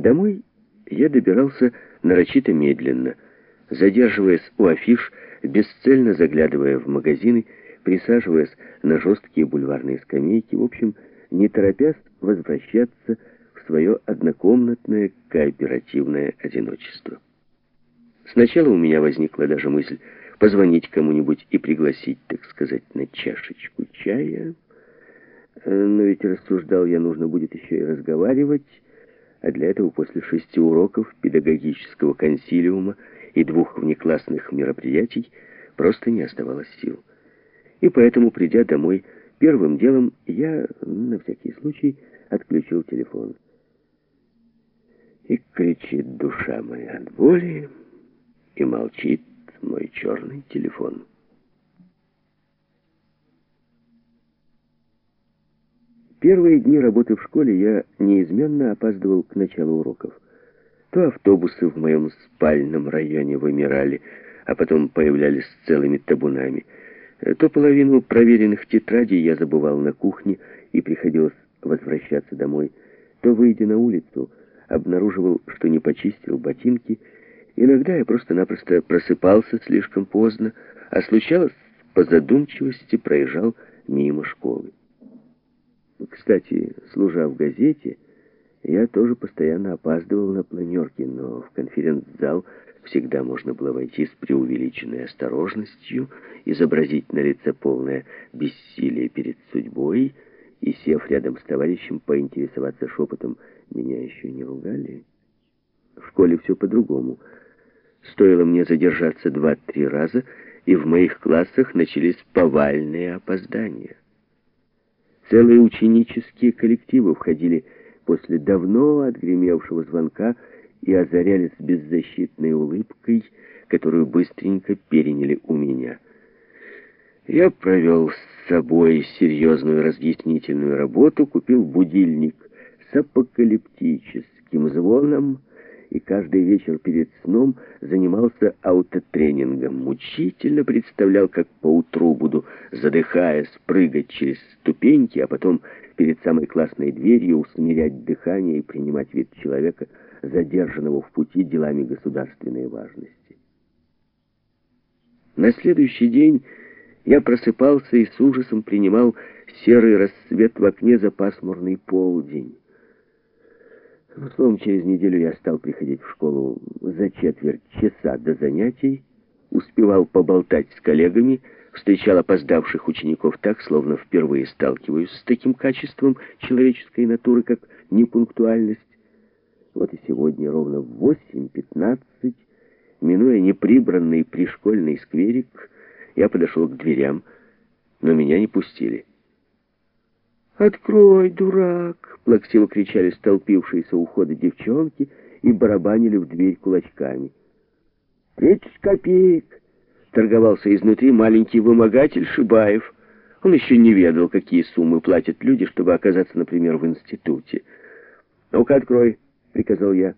Домой я добирался нарочито медленно, задерживаясь у афиш, бесцельно заглядывая в магазины, присаживаясь на жесткие бульварные скамейки, в общем, не торопясь возвращаться в свое однокомнатное кооперативное одиночество. Сначала у меня возникла даже мысль позвонить кому-нибудь и пригласить, так сказать, на чашечку чая. Э, но ведь рассуждал я, нужно будет еще и разговаривать, а для этого после шести уроков педагогического консилиума и двух внеклассных мероприятий просто не оставалось сил. И поэтому, придя домой, первым делом я, на всякий случай, отключил телефон. И кричит душа моя от боли, и молчит мой черный телефон. Первые дни работы в школе я неизменно опаздывал к началу уроков. То автобусы в моем спальном районе вымирали, а потом появлялись целыми табунами. То половину проверенных тетрадей я забывал на кухне и приходилось возвращаться домой. То, выйдя на улицу, обнаруживал, что не почистил ботинки. Иногда я просто-напросто просыпался слишком поздно, а случалось, по задумчивости проезжал мимо школы. Кстати, служа в газете, я тоже постоянно опаздывал на планерки, но в конференц-зал всегда можно было войти с преувеличенной осторожностью, изобразить на лице полное бессилие перед судьбой и, сев рядом с товарищем, поинтересоваться шепотом, меня еще не ругали. В школе все по-другому. Стоило мне задержаться два-три раза, и в моих классах начались повальные опоздания. Целые ученические коллективы входили после давно отгремевшего звонка и озарялись беззащитной улыбкой, которую быстренько переняли у меня. Я провел с собой серьезную разъяснительную работу, купил будильник с апокалиптическим звоном, и каждый вечер перед сном занимался аутотренингом. Мучительно представлял, как поутру буду, задыхаясь, прыгать через ступеньки, а потом перед самой классной дверью усмирять дыхание и принимать вид человека, задержанного в пути делами государственной важности. На следующий день я просыпался и с ужасом принимал серый рассвет в окне за пасмурный полдень. Словом, через неделю я стал приходить в школу за четверть часа до занятий, успевал поболтать с коллегами, встречал опоздавших учеников так, словно впервые сталкиваюсь с таким качеством человеческой натуры, как непунктуальность. Вот и сегодня ровно в 8.15, минуя неприбранный пришкольный скверик, я подошел к дверям, но меня не пустили. «Открой, дурак!» — плаксиво кричали столпившиеся у входа девчонки и барабанили в дверь кулачками. «Тридцать копеек!» — торговался изнутри маленький вымогатель Шибаев. Он еще не ведал, какие суммы платят люди, чтобы оказаться, например, в институте. «Ну-ка, открой!» — приказал я.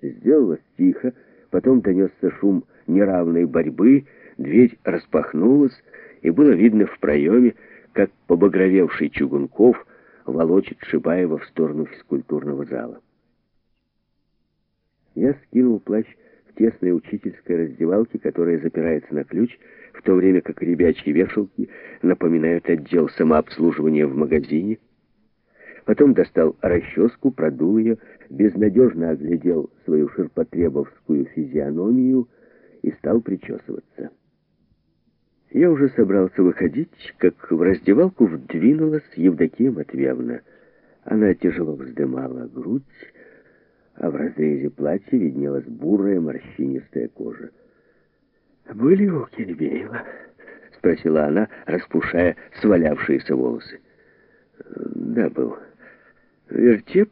Сделалось тихо, потом донесся шум неравной борьбы, дверь распахнулась, и было видно в проеме, как побагровевший Чугунков волочит Шибаева в сторону физкультурного зала. Я скинул плащ в тесной учительской раздевалке, которая запирается на ключ, в то время как ребячьи вешалки напоминают отдел самообслуживания в магазине. Потом достал расческу, продул ее, безнадежно оглядел свою ширпотребовскую физиономию и стал причесываться. Я уже собрался выходить, как в раздевалку вдвинулась Евдокия Матвеевна. Она тяжело вздымала грудь, а в разрезе платья виднелась бурая морщинистая кожа. «Были у Кирбеева?» — спросила она, распушая свалявшиеся волосы. «Да, был. Вертеп?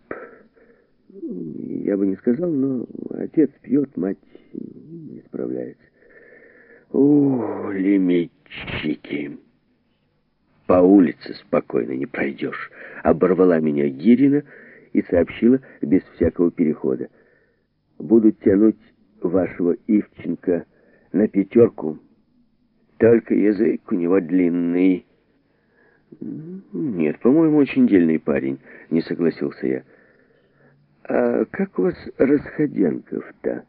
Я бы не сказал, но отец пьет, мать не справляется». О, лимитчики! По улице спокойно не пройдешь. Оборвала меня Гирина и сообщила без всякого перехода. Буду тянуть вашего Ивченко на пятерку. Только язык у него длинный. Нет, по-моему, очень дельный парень, не согласился я. «А как у вас Расходенков-то?»